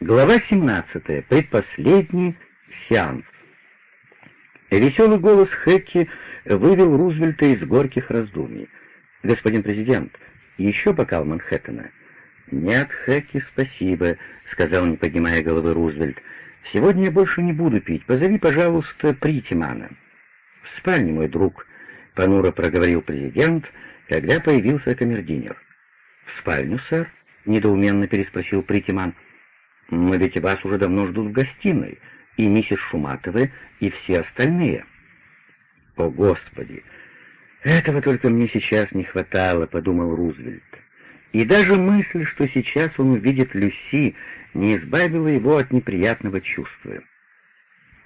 Глава 17. Предпоследний сеанс. Веселый голос Хэкки вывел Рузвельта из горьких раздумий. «Господин президент, еще бокал Манхэттена?» «Нет, Хэкки, спасибо», — сказал, не поднимая головы Рузвельт. «Сегодня я больше не буду пить. Позови, пожалуйста, Притимана». «В спальне, мой друг», — понуро проговорил президент, когда появился камердинер. «В спальню, сэр?» — недоуменно переспросил Притиман. «Но ведь вас уже давно ждут в гостиной, и миссис Шуматова, и все остальные». «О, Господи! Этого только мне сейчас не хватало», — подумал Рузвельт. И даже мысль, что сейчас он увидит Люси, не избавила его от неприятного чувства.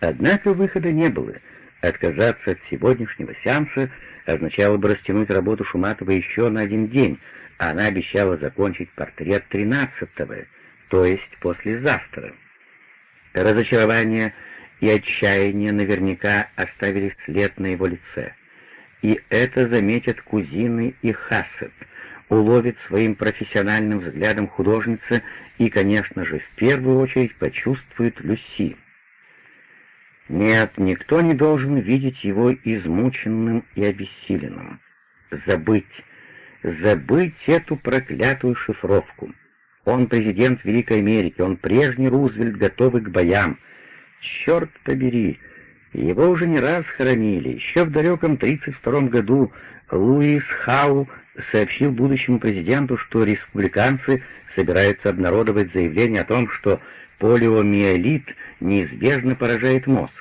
Однако выхода не было. Отказаться от сегодняшнего сеанса означало бы растянуть работу Шуматова еще на один день, а она обещала закончить портрет тринадцатого, то есть послезавтра. Разочарование и отчаяние наверняка оставили след на его лице. И это заметят кузины и Хассет, уловит своим профессиональным взглядом художница и, конечно же, в первую очередь почувствует Люси. Нет, никто не должен видеть его измученным и обессиленным. Забыть, забыть эту проклятую шифровку. Он президент Великой Америки, он прежний Рузвельт, готовый к боям. Черт побери, его уже не раз хоронили. Еще в далеком 32 году Луис Хау сообщил будущему президенту, что республиканцы собираются обнародовать заявление о том, что полиомиелит неизбежно поражает мозг.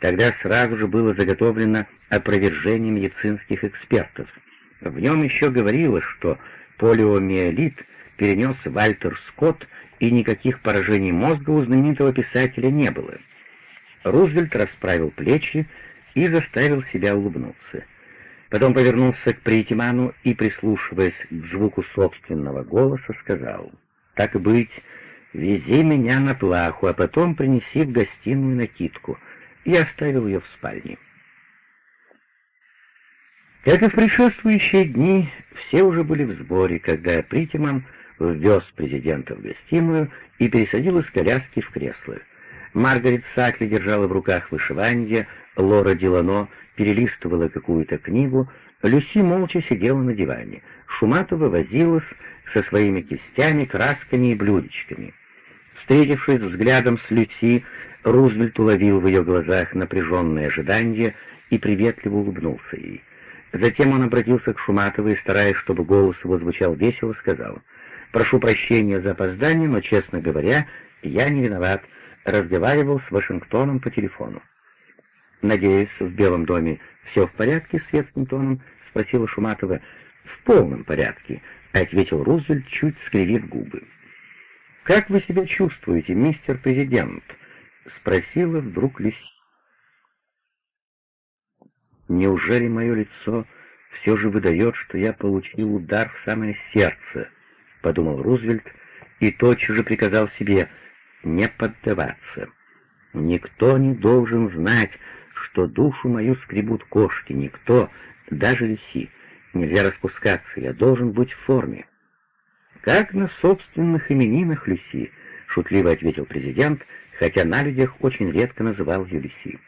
Тогда сразу же было заготовлено опровержение медицинских экспертов. В нем еще говорилось, что полиомиелит перенес Вальтер Скотт, и никаких поражений мозга у знаменитого писателя не было. Рузвельт расправил плечи и заставил себя улыбнуться. Потом повернулся к Притиману и, прислушиваясь к звуку собственного голоса, сказал, «Так быть, вези меня на плаху, а потом принеси в гостиную накидку». И оставил ее в спальне. Как и в предшествующие дни, все уже были в сборе, когда Притиман ввез президента в гостиную и пересадил из коляски в кресло. Маргарет Сакли держала в руках вышивание, Лора Дилано перелистывала какую-то книгу, Люси молча сидела на диване. Шуматова возилась со своими кистями, красками и блюдечками. Встретившись взглядом с Люси, Рузвельт уловил в ее глазах напряженное ожидание и приветливо улыбнулся ей. Затем он обратился к Шуматовой, стараясь, чтобы голос его звучал весело, сказал, «Прошу прощения за опоздание, но, честно говоря, я не виноват разговаривал с Вашингтоном по телефону. «Надеюсь, в Белом доме все в порядке?» — светским тоном спросила Шуматова. «В полном порядке», — ответил Рузвельт, чуть скривив губы. «Как вы себя чувствуете, мистер президент?» — спросила вдруг Люси. «Неужели мое лицо все же выдает, что я получил удар в самое сердце?» — подумал Рузвельт и тотчас же приказал себе — не поддаваться. Никто не должен знать, что душу мою скребут кошки, никто, даже лиси. Нельзя распускаться, я должен быть в форме. «Как на собственных именинах, Люси», — шутливо ответил президент, хотя на людях очень редко называл ее Люси.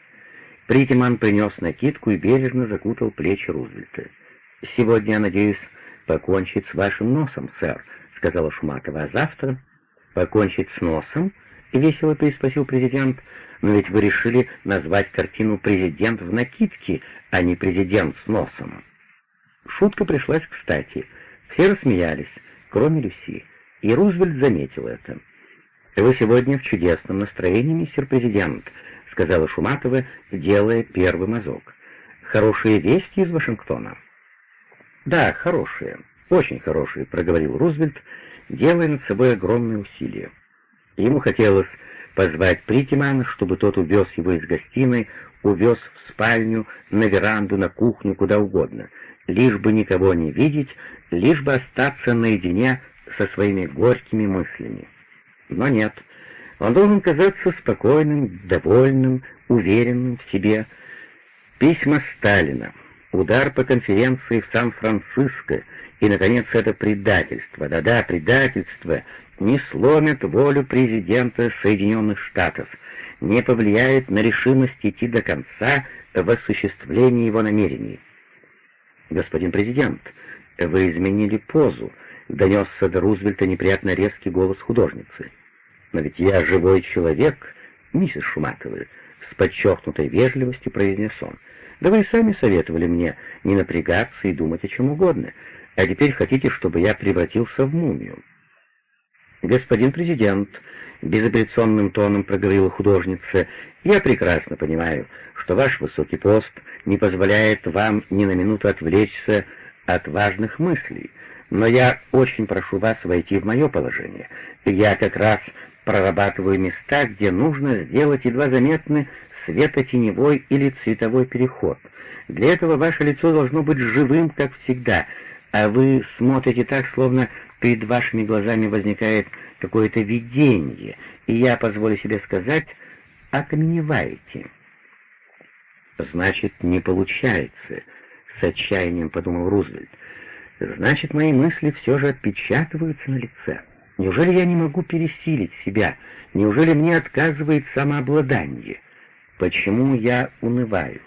Притиман принес накидку и бережно закутал плечи Рузвельта. «Сегодня, я надеюсь, покончить с вашим носом, сэр», — сказала Шуматова, — «а завтра...» «Покончить с носом?» — весело переспросил президент. «Но ведь вы решили назвать картину «Президент в накидке», а не «Президент с носом». Шутка пришлась кстати. Все рассмеялись, кроме Люси, и Рузвельт заметил это. «Вы сегодня в чудесном настроении, мистер президент», — сказала Шуматова, делая первый мазок. «Хорошие вести из Вашингтона?» «Да, хорошие, очень хорошие», — проговорил Рузвельт, делая над собой огромные усилия. Ему хотелось позвать Притимана, чтобы тот увез его из гостиной, увез в спальню, на веранду, на кухню, куда угодно, лишь бы никого не видеть, лишь бы остаться наедине со своими горькими мыслями. Но нет, он должен казаться спокойным, довольным, уверенным в себе. Письма Сталина, удар по конференции в Сан-Франциско и, наконец, это предательство, да-да, предательство, не сломят волю президента Соединенных Штатов, не повлияет на решимость идти до конца в осуществлении его намерений. «Господин президент, вы изменили позу», — донесся до Рузвельта неприятно резкий голос художницы. «Но ведь я живой человек, миссис Шуматова», — с подчеркнутой вежливостью произнес он. «Да вы и сами советовали мне не напрягаться и думать о чем угодно, а теперь хотите, чтобы я превратился в мумию». «Господин президент», — безапелляционным тоном проговорила художница, — «я прекрасно понимаю, что ваш высокий пост не позволяет вам ни на минуту отвлечься от важных мыслей, но я очень прошу вас войти в мое положение. Я как раз прорабатываю места, где нужно сделать едва заметный светотеневой или цветовой переход. Для этого ваше лицо должно быть живым, как всегда, а вы смотрите так, словно перед вашими глазами возникает какое-то видение, и я, позволю себе сказать, окаменеваете. «Значит, не получается», — с отчаянием подумал Рузвельт. «Значит, мои мысли все же отпечатываются на лице. Неужели я не могу пересилить себя? Неужели мне отказывает самообладание? Почему я унываю?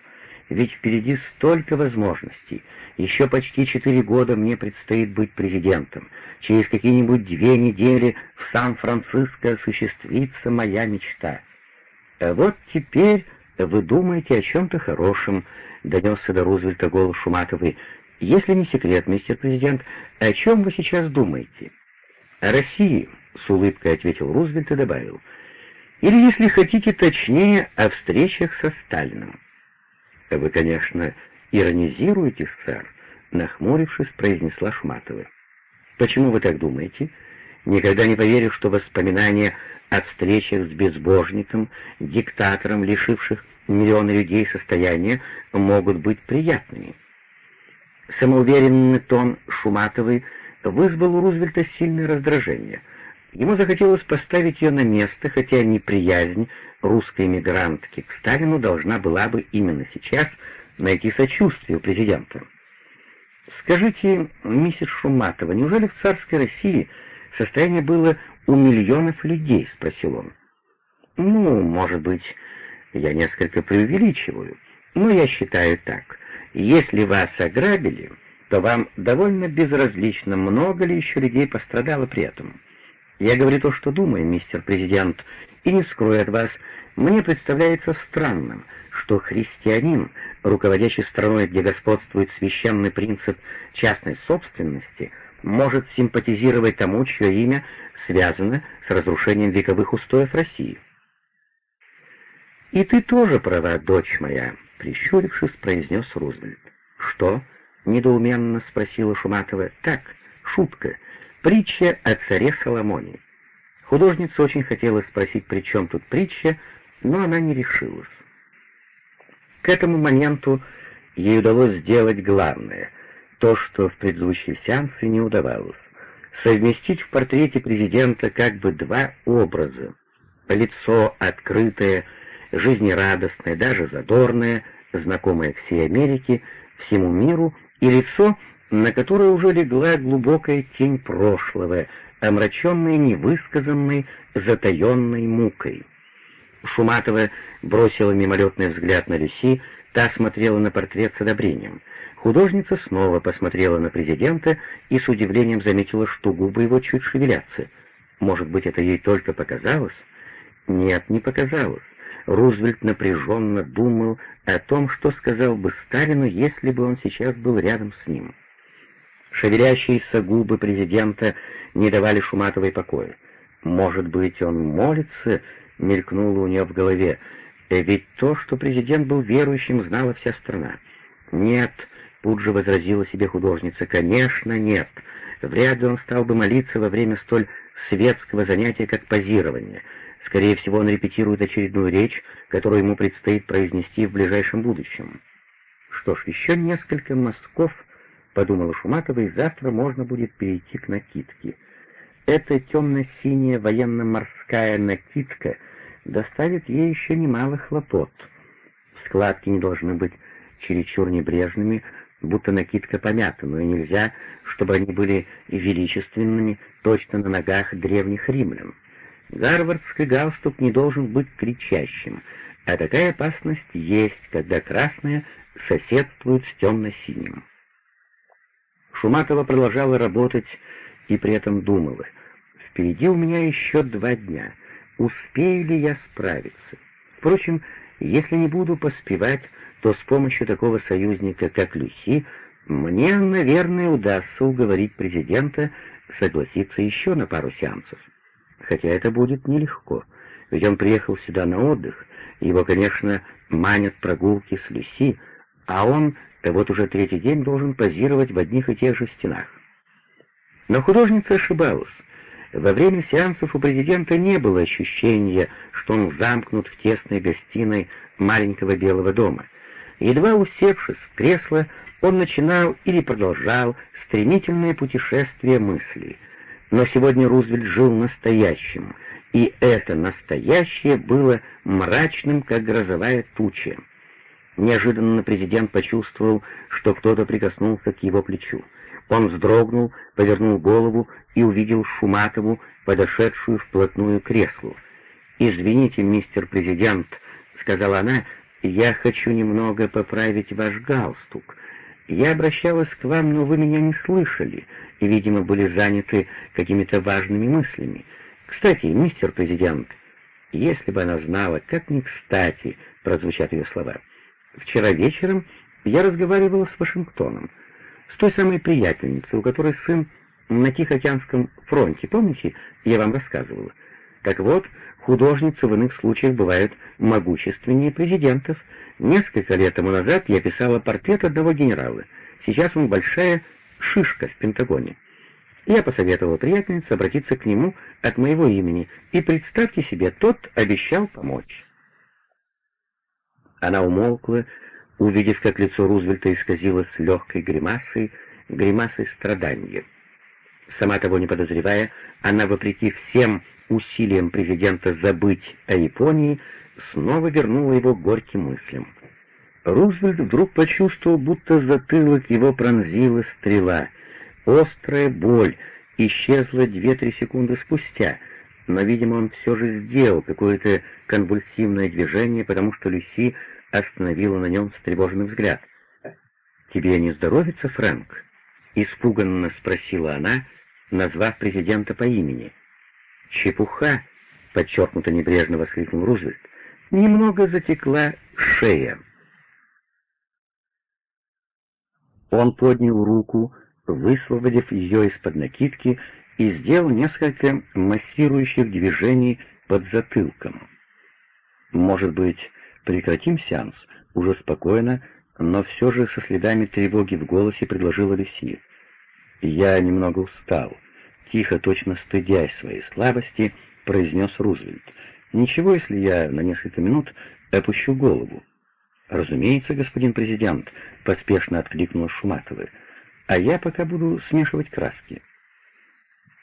Ведь впереди столько возможностей. Еще почти четыре года мне предстоит быть президентом. Через какие-нибудь две недели в Сан-Франциско осуществится моя мечта. А вот теперь вы думаете о чем-то хорошем», — донесся до Рузвельта голос Шуматовой. «Если не секрет, мистер президент, о чем вы сейчас думаете?» «О России», — с улыбкой ответил Рузвельт и добавил. «Или, если хотите точнее, о встречах со Сталиным». «Вы, конечно, иронизируете, сэр», — нахмурившись, произнесла Шуматова. «Почему вы так думаете? Никогда не поверю, что воспоминания о встречах с безбожником, диктатором, лишивших миллионы людей состояния, могут быть приятными. Самоуверенный тон Шуматовой вызвал у Рузвельта сильное раздражение. Ему захотелось поставить ее на место, хотя неприязнь русской эмигрантки к Сталину должна была бы именно сейчас найти сочувствие у президента. «Скажите, миссис Шуматова, неужели в царской России состояние было у миллионов людей?» — спросил он. «Ну, может быть, я несколько преувеличиваю, но я считаю так. Если вас ограбили, то вам довольно безразлично, много ли еще людей пострадало при этом. Я говорю то, что думаю, мистер президент, и не скрою от вас, мне представляется странным, что христианин, руководящий страной, где господствует священный принцип частной собственности, может симпатизировать тому, чье имя связано с разрушением вековых устоев России. «И ты тоже права, дочь моя», — прищурившись, произнес Рузвельт. «Что?» — недоуменно спросила Шуматова. «Так, шутка. Притча о царе Соломоне». Художница очень хотела спросить, при чем тут притча, но она не решилась. К этому моменту ей удалось сделать главное, то, что в предыдущие сеансы не удавалось совместить в портрете президента как бы два образа. Лицо открытое, жизнерадостное, даже задорное, знакомое всей Америке, всему миру, и лицо, на которое уже легла глубокая тень прошлого, омраченной невысказанной, затаенной мукой. Шуматова бросила мимолетный взгляд на Люси, та смотрела на портрет с одобрением. Художница снова посмотрела на президента и с удивлением заметила, что губы его чуть шевелятся. Может быть, это ей только показалось? Нет, не показалось. Рузвельт напряженно думал о том, что сказал бы Сталину, если бы он сейчас был рядом с ним. Шевелящиеся губы президента не давали Шуматовой покоя. «Может быть, он молится?» — мелькнуло у нее в голове. «Ведь то, что президент был верующим, знала вся страна». «Нет», — тут же возразила себе художница, — «конечно, нет. Вряд ли он стал бы молиться во время столь светского занятия, как позирование». Скорее всего, он репетирует очередную речь, которую ему предстоит произнести в ближайшем будущем. Что ж, еще несколько мазков, подумала Шуматова, и завтра можно будет перейти к накидке. Эта темно-синяя военно-морская накидка доставит ей еще немало хлопот. Складки не должны быть чересчур небрежными, будто накидка помята, но и нельзя, чтобы они были величественными, точно на ногах древних римлян. Гарвардский галстук не должен быть кричащим, а такая опасность есть, когда красное соседствует с темно-синим. Шуматова продолжала работать и при этом думала. Впереди у меня еще два дня. Успею ли я справиться? Впрочем, если не буду поспевать, то с помощью такого союзника, как Люси, мне, наверное, удастся уговорить президента согласиться еще на пару сеансов. Хотя это будет нелегко, ведь он приехал сюда на отдых, его, конечно, манят прогулки с Люси, а он вот уже третий день должен позировать в одних и тех же стенах. Но художница ошибалась. Во время сеансов у президента не было ощущения, что он замкнут в тесной гостиной маленького белого дома. Едва усевшись в кресло, он начинал или продолжал стремительное путешествие мыслей. Но сегодня Рузвельт жил настоящим, и это настоящее было мрачным, как грозовая туча. Неожиданно президент почувствовал, что кто-то прикоснулся к его плечу. Он вздрогнул, повернул голову и увидел Шуматову, подошедшую вплотную к креслу. «Извините, мистер президент», — сказала она, — «я хочу немного поправить ваш галстук. Я обращалась к вам, но вы меня не слышали и, видимо, были заняты какими-то важными мыслями. Кстати, мистер президент, если бы она знала, как не кстати прозвучат ее слова. Вчера вечером я разговаривала с Вашингтоном с той самой приятельницей, у которой сын на Тихоокеанском фронте, помните, я вам рассказывала? Так вот, художницы в иных случаях бывают могущественнее президентов. Несколько лет тому назад я писала портрет одного генерала. Сейчас он большая шишка в Пентагоне. Я посоветовала приятельнице обратиться к нему от моего имени, и представьте себе, тот обещал помочь. Она умолкла, увидев, как лицо Рузвельта исказилось легкой гримасой, гримасой страдания. Сама того не подозревая, она, вопреки всем усилиям президента забыть о Японии, снова вернула его горьким мыслям. Рузвельт вдруг почувствовал, будто затылок его пронзила стрела. Острая боль исчезла две-три секунды спустя, но, видимо, он все же сделал какое-то конвульсивное движение, потому что Люси остановила на нем встревоженный взгляд. «Тебе не здоровится, Фрэнк?» — испуганно спросила она, назвав президента по имени. «Чепуха!» — подчеркнуто небрежно воскликнул Рузвельт. «Немного затекла шея». Он поднял руку, высвободив ее из-под накидки, и сделал несколько массирующих движений под затылком. «Может быть, «Прекратим сеанс?» — уже спокойно, но все же со следами тревоги в голосе предложила Люси. «Я немного устал», — тихо, точно стыдясь своей слабости, произнес Рузвельт. «Ничего, если я на несколько минут опущу голову». «Разумеется, господин президент», — поспешно откликнула Шуматова. «А я пока буду смешивать краски».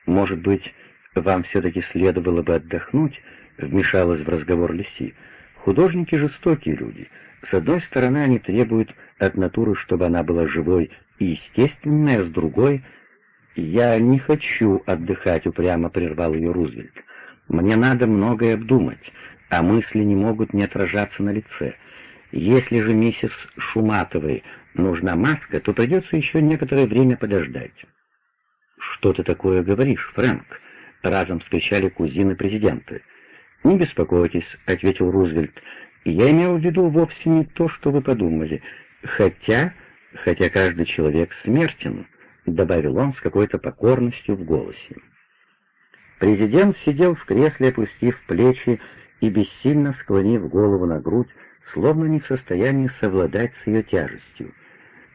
«Может быть, вам все-таки следовало бы отдохнуть?» — вмешалась в разговор Люси. Художники — жестокие люди. С одной стороны, они требуют от натуры, чтобы она была живой и естественной, а с другой... «Я не хочу отдыхать», — упрямо прервал ее Рузвельт. «Мне надо многое обдумать, а мысли не могут не отражаться на лице. Если же миссис Шуматовой нужна маска, то придется еще некоторое время подождать». «Что ты такое говоришь, Фрэнк?» — разом вскричали кузины президента. «Не беспокойтесь», — ответил Рузвельт. «Я имел в виду вовсе не то, что вы подумали. Хотя, хотя каждый человек смертен», — добавил он с какой-то покорностью в голосе. Президент сидел в кресле, опустив плечи и бессильно склонив голову на грудь, словно не в состоянии совладать с ее тяжестью.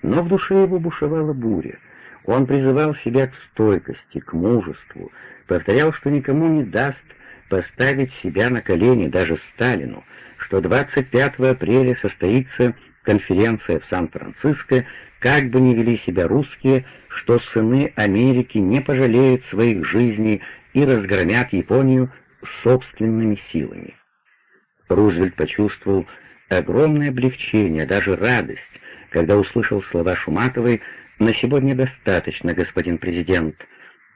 Но в душе его бушевала буря. Он призывал себя к стойкости, к мужеству, повторял, что никому не даст поставить себя на колени даже Сталину, что 25 апреля состоится конференция в Сан-Франциско, как бы ни вели себя русские, что сыны Америки не пожалеют своих жизней и разгромят Японию собственными силами. Рузвельт почувствовал огромное облегчение, даже радость, когда услышал слова Шуматовой «На сегодня достаточно, господин президент».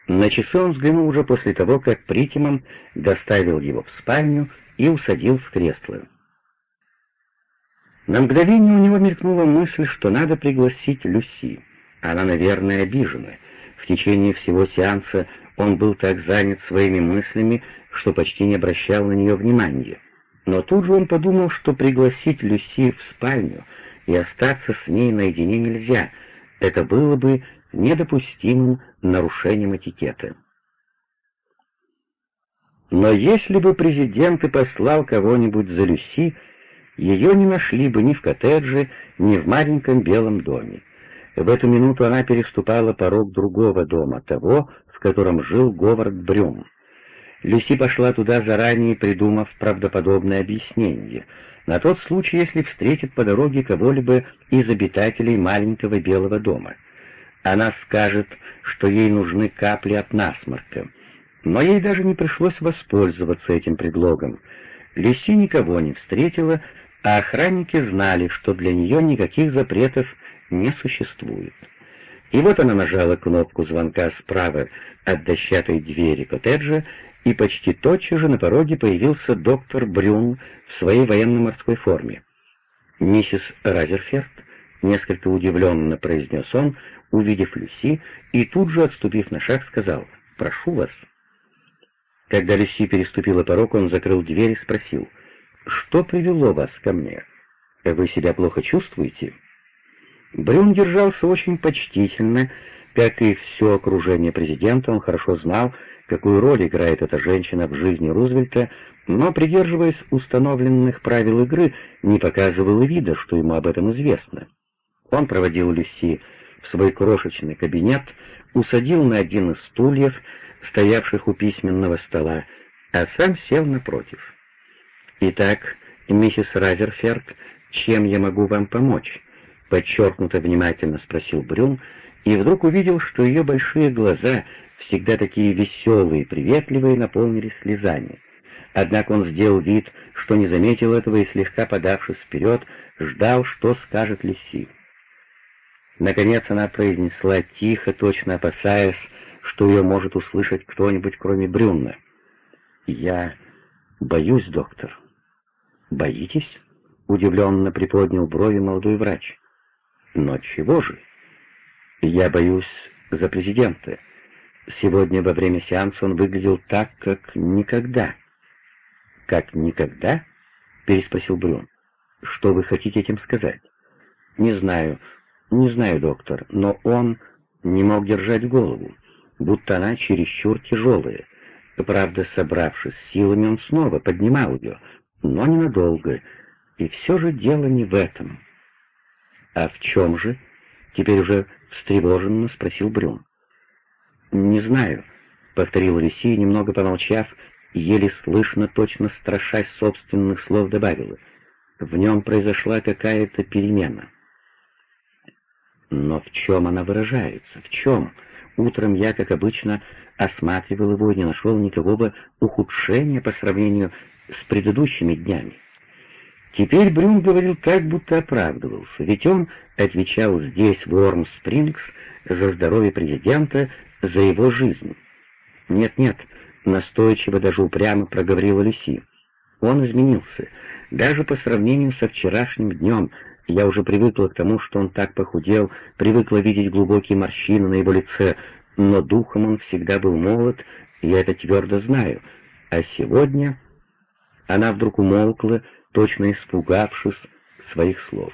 На часы он взглянул уже после того, как Притимом доставил его в спальню и усадил в кресло. На мгновение у него мелькнула мысль, что надо пригласить Люси. Она, наверное, обижена. В течение всего сеанса он был так занят своими мыслями, что почти не обращал на нее внимания. Но тут же он подумал, что пригласить Люси в спальню и остаться с ней наедине нельзя. Это было бы недопустимым нарушением этикета. Но если бы президент и послал кого-нибудь за Люси, ее не нашли бы ни в коттедже, ни в маленьком белом доме. В эту минуту она переступала порог другого дома, того, в котором жил Говард Брюм. Люси пошла туда заранее, придумав правдоподобное объяснение, на тот случай, если встретит по дороге кого-либо из обитателей маленького белого дома. Она скажет, что ей нужны капли от насморка. Но ей даже не пришлось воспользоваться этим предлогом. Люси никого не встретила, а охранники знали, что для нее никаких запретов не существует. И вот она нажала кнопку звонка справа от дощатой двери коттеджа, и почти тотчас же на пороге появился доктор Брюн в своей военно-морской форме. «Миссис Разерферд», — несколько удивленно произнес он, увидев Люси, и тут же, отступив на шаг, сказал «Прошу вас». Когда Люси переступила порог, он закрыл дверь и спросил — что привело вас ко мне? Вы себя плохо чувствуете?» Брюн держался очень почтительно, как и все окружение президента, он хорошо знал, какую роль играет эта женщина в жизни Рузвельта, но, придерживаясь установленных правил игры, не показывал и вида, что ему об этом известно. Он проводил Люси в свой крошечный кабинет, усадил на один из стульев, стоявших у письменного стола, а сам сел напротив. «Итак, миссис Разерферд, чем я могу вам помочь?» — подчеркнуто внимательно спросил Брюн, и вдруг увидел, что ее большие глаза, всегда такие веселые приветливые, наполнились слезами. Однако он сделал вид, что не заметил этого и, слегка подавшись вперед, ждал, что скажет Лиси. Наконец она произнесла тихо, точно опасаясь, что ее может услышать кто-нибудь, кроме Брюнна. «Я боюсь, доктор». «Боитесь?» — удивленно приподнял брови молодой врач. «Но чего же?» «Я боюсь за президента. Сегодня во время сеанса он выглядел так, как никогда». «Как никогда?» — переспросил Брюн. «Что вы хотите этим сказать?» «Не знаю, не знаю, доктор, но он не мог держать голову, будто она чересчур тяжелая. Правда, собравшись силами, он снова поднимал ее, но ненадолго, и все же дело не в этом. «А в чем же?» — теперь уже встревоженно спросил Брюн. «Не знаю», — повторил Лисия, немного помолчав, еле слышно, точно страшась собственных слов, добавила. «В нем произошла какая-то перемена». Но в чем она выражается? В чем? Утром я, как обычно, осматривал его и не нашел никакого ухудшения по сравнению с предыдущими днями. Теперь Брюн говорил так, будто оправдывался, ведь он отвечал здесь, в Уорм-Спрингс, за здоровье президента, за его жизнь. «Нет-нет», — настойчиво даже упрямо проговорила Люси. «Он изменился. Даже по сравнению со вчерашним днем я уже привыкла к тому, что он так похудел, привыкла видеть глубокие морщины на его лице, но духом он всегда был молод, я это твердо знаю. А сегодня она вдруг умолкла, точно испугавшись своих слов.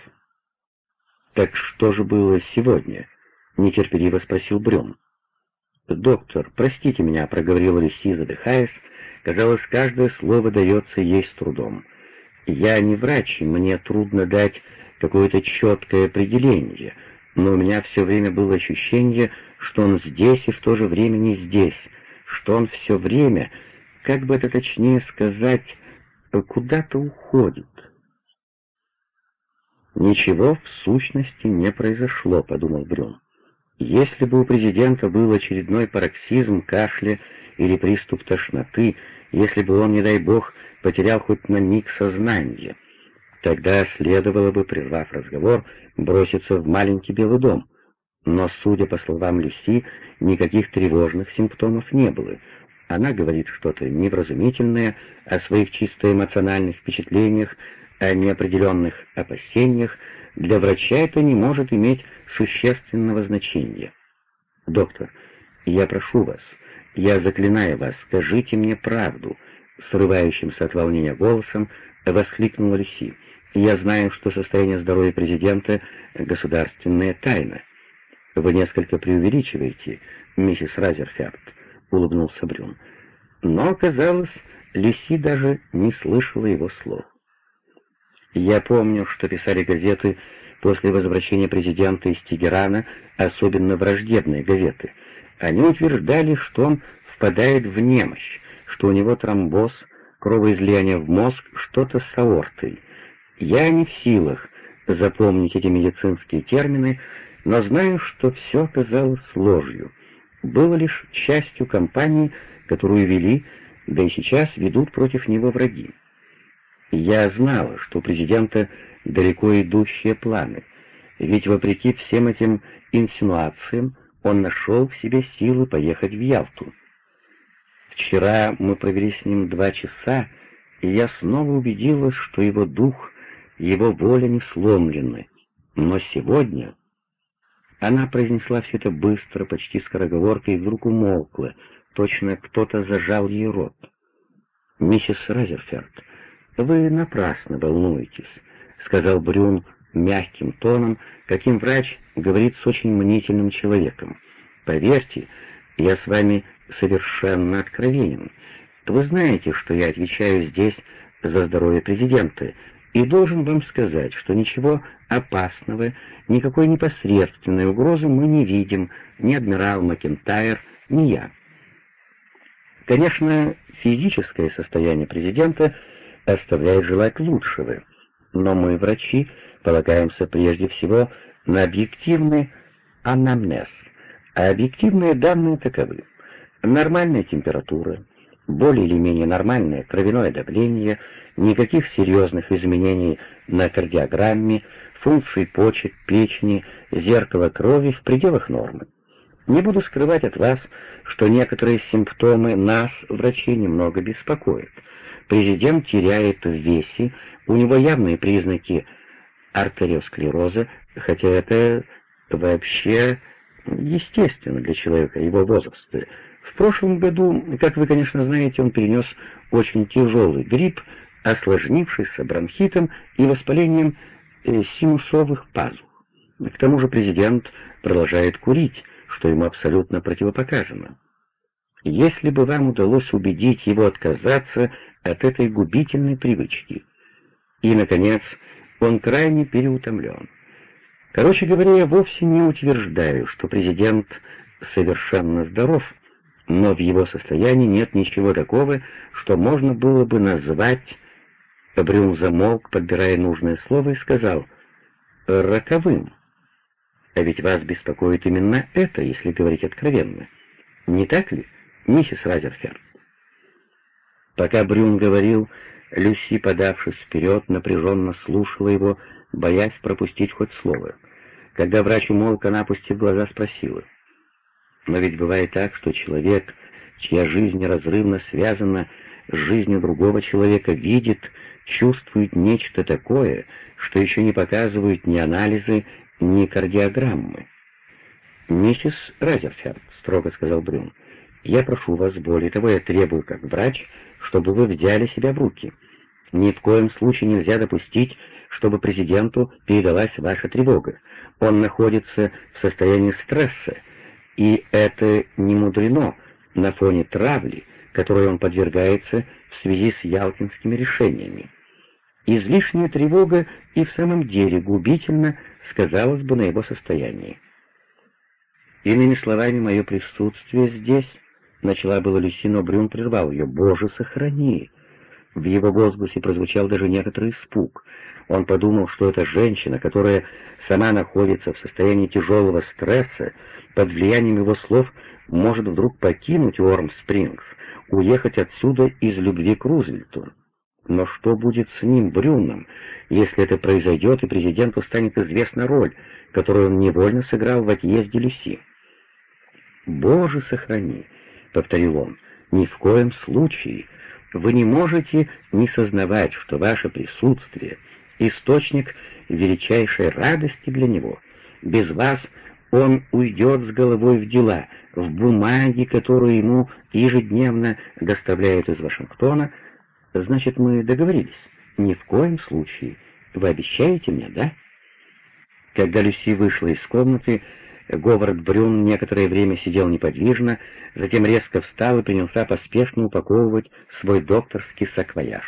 «Так что же было сегодня?» — нетерпеливо спросил Брюн. «Доктор, простите меня», — проговорила Люси, задыхаясь. Казалось, каждое слово дается ей с трудом. «Я не врач, мне трудно дать какое-то четкое определение, но у меня все время было ощущение, что он здесь и в то же время не здесь, что он все время, как бы это точнее сказать, куда-то уходит. «Ничего в сущности не произошло», — подумал Брюн. «Если бы у президента был очередной пароксизм кашля или приступ тошноты, если бы он, не дай бог, потерял хоть на миг сознание, Тогда следовало бы, прервав разговор, броситься в маленький белый дом. Но, судя по словам Люси, никаких тревожных симптомов не было. Она говорит что-то невразумительное о своих чисто эмоциональных впечатлениях, о неопределенных опасениях. Для врача это не может иметь существенного значения. «Доктор, я прошу вас, я заклинаю вас, скажите мне правду», — срывающимся от волнения голосом воскликнула Люси. «Я знаю, что состояние здоровья президента — государственная тайна». «Вы несколько преувеличиваете, миссис Разерферд», — улыбнулся Брюн. Но, оказалось, Люси даже не слышала его слов. «Я помню, что писали газеты после возвращения президента из Тегерана, особенно враждебные газеты. Они утверждали, что он впадает в немощь, что у него тромбоз, кровоизлияние в мозг, что-то с аортой. Я не в силах запомнить эти медицинские термины, но знаю, что все оказалось ложью. Было лишь частью кампании, которую вели, да и сейчас ведут против него враги. Я знала, что у президента далеко идущие планы, ведь вопреки всем этим инсинуациям он нашел в себе силы поехать в Ялту. Вчера мы провели с ним два часа, и я снова убедилась, что его дух, его воля не сломлены. Но сегодня... Она произнесла все это быстро, почти скороговоркой, и вдруг умолкла. Точно кто-то зажал ей рот. «Миссис Разерферд, вы напрасно волнуетесь», — сказал Брюн мягким тоном, каким врач говорит с очень мнительным человеком. «Поверьте, я с вами совершенно откровенен. Вы знаете, что я отвечаю здесь за здоровье президента, и должен вам сказать, что ничего опасного, никакой непосредственной угрозы мы не видим, ни адмирал Макентайр, ни я. Конечно, физическое состояние президента оставляет желать лучшего, но мы, врачи, полагаемся прежде всего на объективный анамнез, а объективные данные таковы. Нормальная температура, более или менее нормальное кровяное давление, никаких серьезных изменений на кардиограмме, функции почек, печени, зеркала крови в пределах нормы. Не буду скрывать от вас, что некоторые симптомы нас, врачей, немного беспокоят. Президент теряет в весе, у него явные признаки артериосклероза, хотя это вообще естественно для человека его возраста. В прошлом году, как вы, конечно, знаете, он перенес очень тяжелый грипп, осложнившийся бронхитом и воспалением э, синусовых пазух. К тому же президент продолжает курить, что ему абсолютно противопоказано. Если бы вам удалось убедить его отказаться от этой губительной привычки. И, наконец, он крайне переутомлен. Короче говоря, я вовсе не утверждаю, что президент совершенно здоров, но в его состоянии нет ничего такого, что можно было бы назвать... Брюн замолк, подбирая нужное слово, и сказал «роковым». А ведь вас беспокоит именно это, если говорить откровенно. Не так ли, миссис Разерферд? Пока Брюн говорил, Люси, подавшись вперед, напряженно слушала его, боясь пропустить хоть слово. Когда врач умолк, она, опустив глаза, спросила. «Но ведь бывает так, что человек, чья жизнь неразрывно связана с жизнью другого человека, видит, чувствует нечто такое, что еще не показывают ни анализы, ни кардиограммы». «Миссис Разерферд», — строго сказал Брюн, — «я прошу вас, более того, я требую, как врач, чтобы вы взяли себя в руки. Ни в коем случае нельзя допустить, чтобы президенту передалась ваша тревога. Он находится в состоянии стресса, и это не мудрено на фоне травли, которой он подвергается в связи с ялтинскими решениями. Излишняя тревога и в самом деле губительно сказалась бы на его состоянии. Иными словами, мое присутствие здесь, начала было Люси, но Брюн прервал ее. «Боже, сохрани!» В его возгласе прозвучал даже некоторый испуг. Он подумал, что эта женщина, которая сама находится в состоянии тяжелого стресса, под влиянием его слов может вдруг покинуть Уорм-Спрингс, уехать отсюда из любви к Рузвельту. Но что будет с ним, Брюном, если это произойдет и президенту станет известна роль, которую он невольно сыграл в отъезде Люси? «Боже, сохрани!» — повторил он. «Ни в коем случае вы не можете не сознавать, что ваше присутствие — источник величайшей радости для него. Без вас он уйдет с головой в дела, в бумаги, которые ему ежедневно доставляют из Вашингтона, Значит, мы договорились? Ни в коем случае. Вы обещаете мне, да? Когда Люси вышла из комнаты, Говард Брюн некоторое время сидел неподвижно, затем резко встал и принялся поспешно упаковывать свой докторский саквояж.